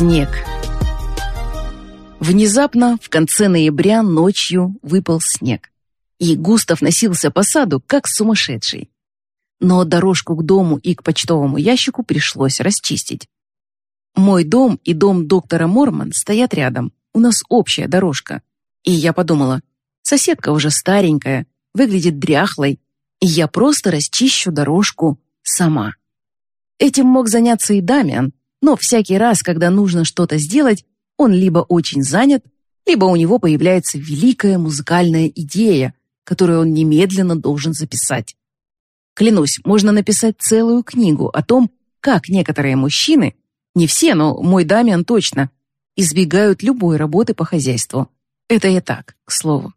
Снег. Внезапно, в конце ноября, ночью выпал снег. И Густав носился по саду, как сумасшедший. Но дорожку к дому и к почтовому ящику пришлось расчистить. Мой дом и дом доктора Морман стоят рядом. У нас общая дорожка. И я подумала, соседка уже старенькая, выглядит дряхлой, и я просто расчищу дорожку сама. Этим мог заняться и Дамиан, но всякий раз, когда нужно что-то сделать, он либо очень занят, либо у него появляется великая музыкальная идея, которую он немедленно должен записать. Клянусь, можно написать целую книгу о том, как некоторые мужчины, не все, но мой Дамиан точно, избегают любой работы по хозяйству. Это я так, к слову.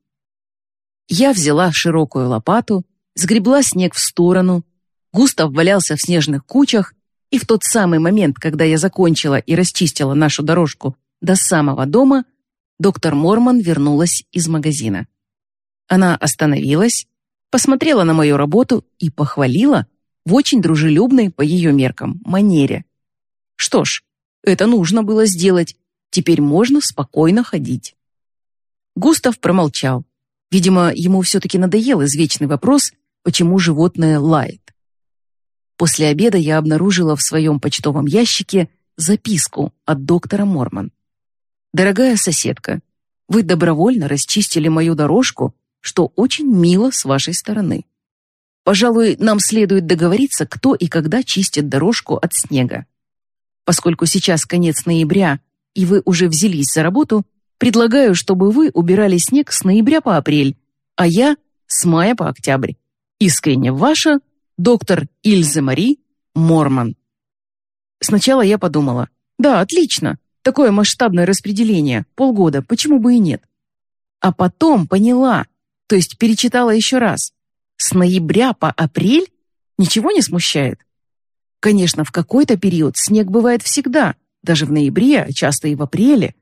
Я взяла широкую лопату, сгребла снег в сторону, Густав валялся в снежных кучах, и в тот самый момент, когда я закончила и расчистила нашу дорожку до самого дома, доктор Мормон вернулась из магазина. Она остановилась, посмотрела на мою работу и похвалила в очень дружелюбной, по ее меркам, манере. Что ж, это нужно было сделать, теперь можно спокойно ходить. Густав промолчал. Видимо, ему все-таки надоел извечный вопрос, почему животное лает. После обеда я обнаружила в своем почтовом ящике записку от доктора Морман. «Дорогая соседка, вы добровольно расчистили мою дорожку, что очень мило с вашей стороны. Пожалуй, нам следует договориться, кто и когда чистит дорожку от снега. Поскольку сейчас конец ноября, и вы уже взялись за работу, предлагаю, чтобы вы убирали снег с ноября по апрель, а я — с мая по октябрь. Искренне ваша доктор Ильзе Мари Морман. Сначала я подумала, да, отлично, такое масштабное распределение, полгода, почему бы и нет. А потом поняла, то есть перечитала еще раз. С ноября по апрель ничего не смущает? Конечно, в какой-то период снег бывает всегда, даже в ноябре, а часто и в апреле.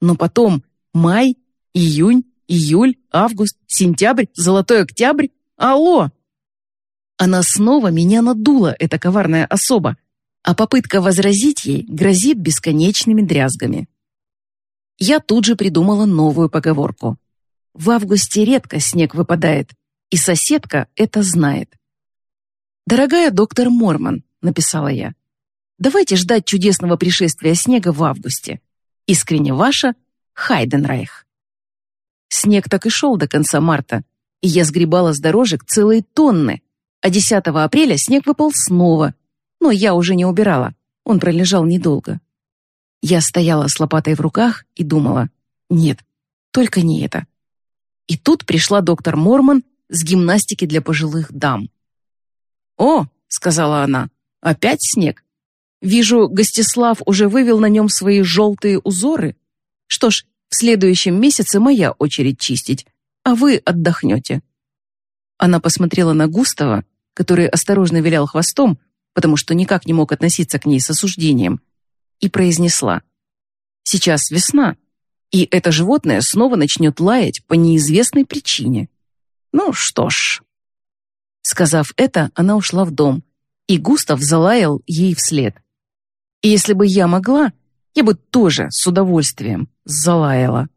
Но потом май, июнь, июль, август, сентябрь, золотой октябрь. Алло, она снова меня надула, эта коварная особа, а попытка возразить ей грозит бесконечными дрязгами. Я тут же придумала новую поговорку. В августе редко снег выпадает, и соседка это знает. «Дорогая доктор Морман», — написала я, «давайте ждать чудесного пришествия снега в августе. Искренне ваша Хайденрайх». Снег так и шел до конца марта, и я сгребала с дорожек целые тонны, а 10 апреля снег выпал снова, но я уже не убирала, он пролежал недолго. Я стояла с лопатой в руках и думала, нет, только не это. И тут пришла доктор Мормон с гимнастики для пожилых дам. «О», — сказала она, — «опять снег. Вижу, Гостислав уже вывел на нем свои желтые узоры. Что ж, в следующем месяце моя очередь чистить, а вы отдохнете». Она посмотрела на Густава, который осторожно вилял хвостом, потому что никак не мог относиться к ней с осуждением, и произнесла «Сейчас весна, и это животное снова начнет лаять по неизвестной причине. Ну что ж». Сказав это, она ушла в дом, и Густав залаял ей вслед. И если бы я могла, я бы тоже с удовольствием залаяла.